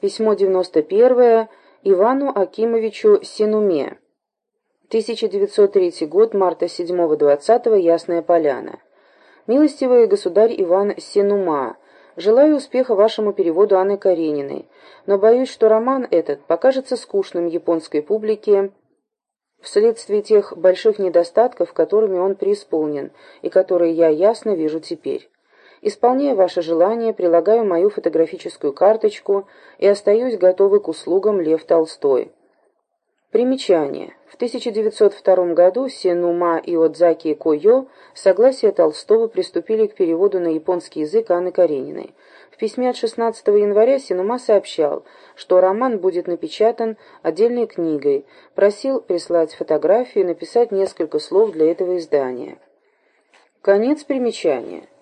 Письмо 91 Ивану Акимовичу Синуме. 1903 год, марта 7-20, Ясная Поляна. Милостивый государь Иван Синума, желаю успеха вашему переводу Анны Карениной, но боюсь, что роман этот покажется скучным японской публике вследствие тех больших недостатков, которыми он преисполнен, и которые я ясно вижу теперь. Исполняя ваше желание, прилагаю мою фотографическую карточку и остаюсь готовый к услугам Лев Толстой. Примечание. В 1902 году Сенума и Отзаки Койо с согласия Толстого приступили к переводу на японский язык Анны Карениной. В письме от 16 января Сенума сообщал, что роман будет напечатан отдельной книгой, просил прислать фотографию и написать несколько слов для этого издания. Конец примечания.